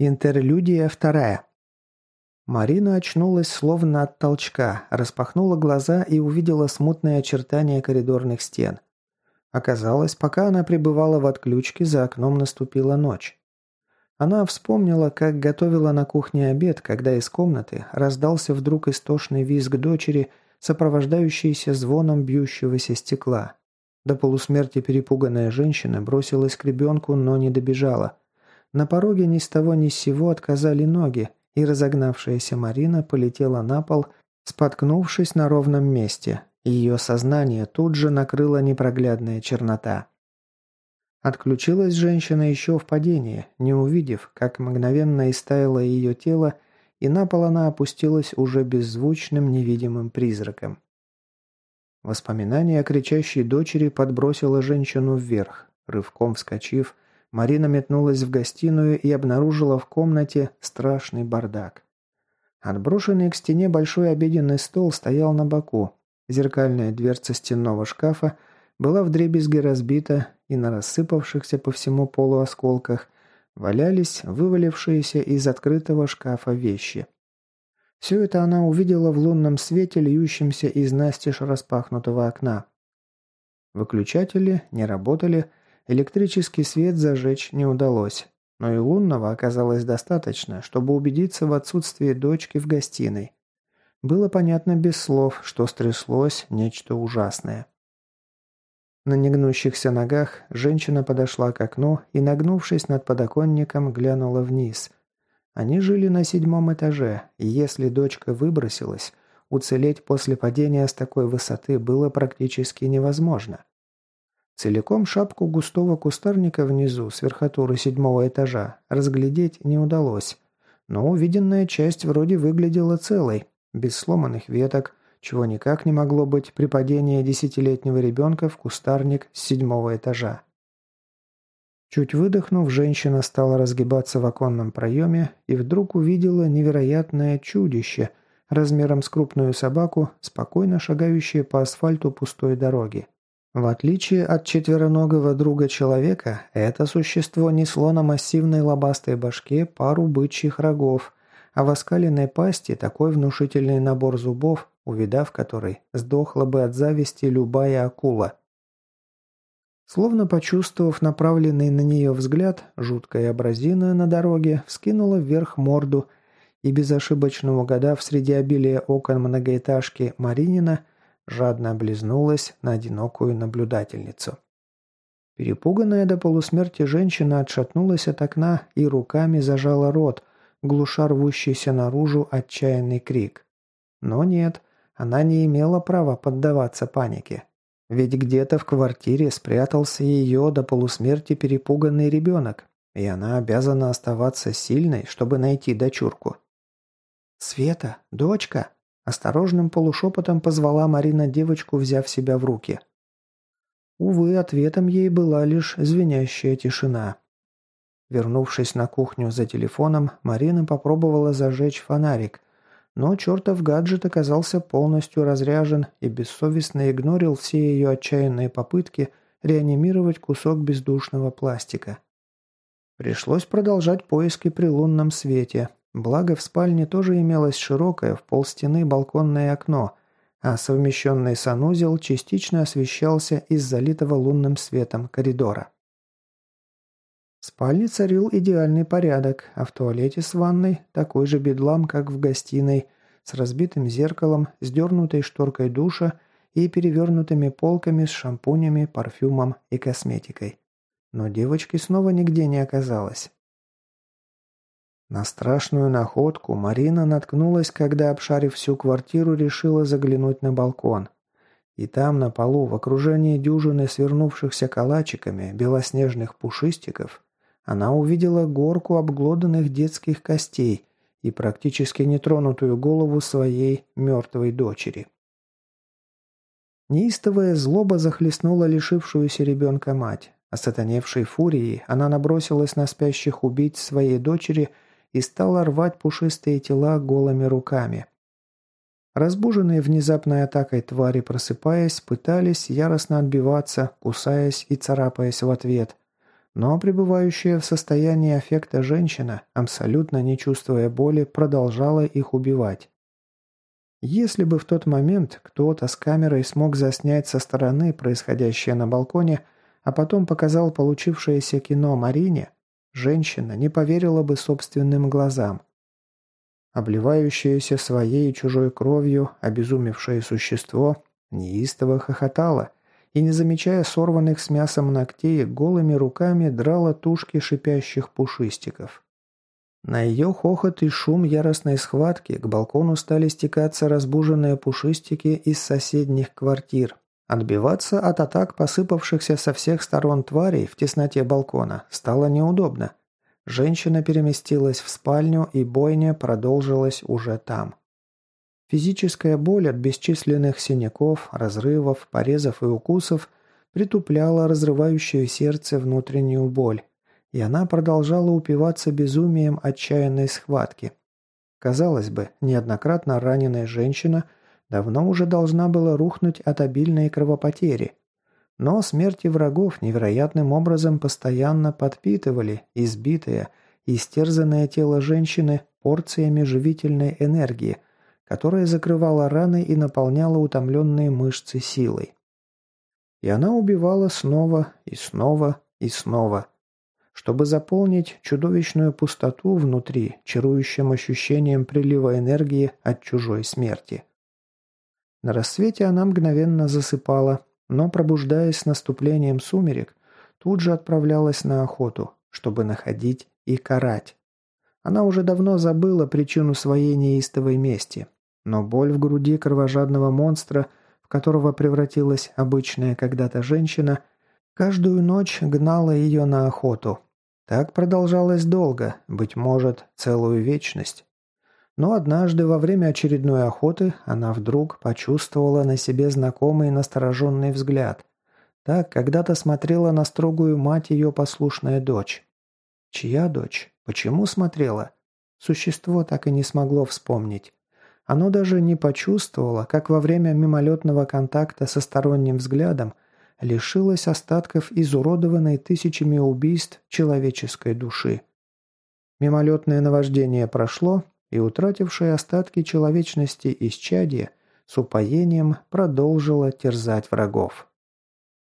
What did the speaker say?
Интерлюдия вторая. Марина очнулась словно от толчка, распахнула глаза и увидела смутные очертания коридорных стен. Оказалось, пока она пребывала в отключке, за окном наступила ночь. Она вспомнила, как готовила на кухне обед, когда из комнаты раздался вдруг истошный визг дочери, сопровождающийся звоном бьющегося стекла. До полусмерти перепуганная женщина бросилась к ребенку, но не добежала. На пороге ни с того ни с сего отказали ноги, и разогнавшаяся Марина полетела на пол, споткнувшись на ровном месте. Ее сознание тут же накрыла непроглядная чернота. Отключилась женщина еще в падении, не увидев, как мгновенно истаяло ее тело, и на пол она опустилась уже беззвучным невидимым призраком. Воспоминание о кричащей дочери подбросило женщину вверх. Рывком вскочив, Марина метнулась в гостиную и обнаружила в комнате страшный бардак. Отброшенный к стене большой обеденный стол стоял на боку. Зеркальная дверца стенного шкафа была вдребезги разбита, и на рассыпавшихся по всему полу осколках валялись вывалившиеся из открытого шкафа вещи. Все это она увидела в лунном свете, льющемся из настежь распахнутого окна. Выключатели не работали, Электрический свет зажечь не удалось, но и лунного оказалось достаточно, чтобы убедиться в отсутствии дочки в гостиной. Было понятно без слов, что стряслось нечто ужасное. На негнущихся ногах женщина подошла к окну и, нагнувшись над подоконником, глянула вниз. Они жили на седьмом этаже, и если дочка выбросилась, уцелеть после падения с такой высоты было практически невозможно. Целиком шапку густого кустарника внизу, с верхотуры седьмого этажа, разглядеть не удалось. Но увиденная часть вроде выглядела целой, без сломанных веток, чего никак не могло быть при падении десятилетнего ребенка в кустарник с седьмого этажа. Чуть выдохнув, женщина стала разгибаться в оконном проеме и вдруг увидела невероятное чудище размером с крупную собаку, спокойно шагающее по асфальту пустой дороги. В отличие от четвероногого друга человека, это существо несло на массивной лобастой башке пару бычьих рогов, а в оскаленной пасти такой внушительный набор зубов, увидав который, сдохла бы от зависти любая акула. Словно почувствовав направленный на нее взгляд, жуткая абразина на дороге вскинула вверх морду и, безошибочно угадав среди обилия окон многоэтажки Маринина, жадно облизнулась на одинокую наблюдательницу. Перепуганная до полусмерти женщина отшатнулась от окна и руками зажала рот, глуша рвущийся наружу отчаянный крик. Но нет, она не имела права поддаваться панике. Ведь где-то в квартире спрятался ее до полусмерти перепуганный ребенок, и она обязана оставаться сильной, чтобы найти дочурку. «Света, дочка!» Осторожным полушепотом позвала Марина девочку, взяв себя в руки. Увы, ответом ей была лишь звенящая тишина. Вернувшись на кухню за телефоном, Марина попробовала зажечь фонарик, но чертов гаджет оказался полностью разряжен и бессовестно игнорил все ее отчаянные попытки реанимировать кусок бездушного пластика. Пришлось продолжать поиски при лунном свете, Благо, в спальне тоже имелось широкое в полстены балконное окно, а совмещенный санузел частично освещался из залитого лунным светом коридора. В спальне царил идеальный порядок, а в туалете с ванной такой же бедлам, как в гостиной, с разбитым зеркалом, сдернутой шторкой душа и перевернутыми полками с шампунями, парфюмом и косметикой. Но девочки снова нигде не оказалось. На страшную находку Марина наткнулась, когда, обшарив всю квартиру, решила заглянуть на балкон. И там, на полу, в окружении дюжины свернувшихся калачиками белоснежных пушистиков, она увидела горку обглоданных детских костей и практически нетронутую голову своей мертвой дочери. Неистовая злоба захлестнула лишившуюся ребенка мать. Осатаневшей фурией она набросилась на спящих убийц своей дочери – и стала рвать пушистые тела голыми руками. Разбуженные внезапной атакой твари, просыпаясь, пытались яростно отбиваться, кусаясь и царапаясь в ответ. Но пребывающая в состоянии аффекта женщина, абсолютно не чувствуя боли, продолжала их убивать. Если бы в тот момент кто-то с камерой смог заснять со стороны происходящее на балконе, а потом показал получившееся кино Марине, женщина не поверила бы собственным глазам. Обливающееся своей и чужой кровью обезумевшее существо неистово хохотало и, не замечая сорванных с мясом ногтей, голыми руками драло тушки шипящих пушистиков. На ее хохот и шум яростной схватки к балкону стали стекаться разбуженные пушистики из соседних квартир. Отбиваться от атак посыпавшихся со всех сторон тварей в тесноте балкона стало неудобно. Женщина переместилась в спальню, и бойня продолжилась уже там. Физическая боль от бесчисленных синяков, разрывов, порезов и укусов притупляла разрывающую сердце внутреннюю боль, и она продолжала упиваться безумием отчаянной схватки. Казалось бы, неоднократно раненая женщина давно уже должна была рухнуть от обильной кровопотери. Но смерти врагов невероятным образом постоянно подпитывали избитое истерзанное тело женщины порциями живительной энергии, которая закрывала раны и наполняла утомленные мышцы силой. И она убивала снова и снова и снова – чтобы заполнить чудовищную пустоту внутри, чарующим ощущением прилива энергии от чужой смерти. На рассвете она мгновенно засыпала, но, пробуждаясь с наступлением сумерек, тут же отправлялась на охоту, чтобы находить и карать. Она уже давно забыла причину своей неистовой мести, но боль в груди кровожадного монстра, в которого превратилась обычная когда-то женщина, каждую ночь гнала ее на охоту, так продолжалось долго, быть может, целую вечность. Но однажды во время очередной охоты она вдруг почувствовала на себе знакомый настороженный взгляд. Так когда-то смотрела на строгую мать ее послушная дочь. Чья дочь? Почему смотрела? Существо так и не смогло вспомнить. Оно даже не почувствовало, как во время мимолетного контакта со сторонним взглядом – лишилась остатков изуродованной тысячами убийств человеческой души. Мимолетное наваждение прошло, и утратившее остатки человечности исчадие с упоением продолжило терзать врагов.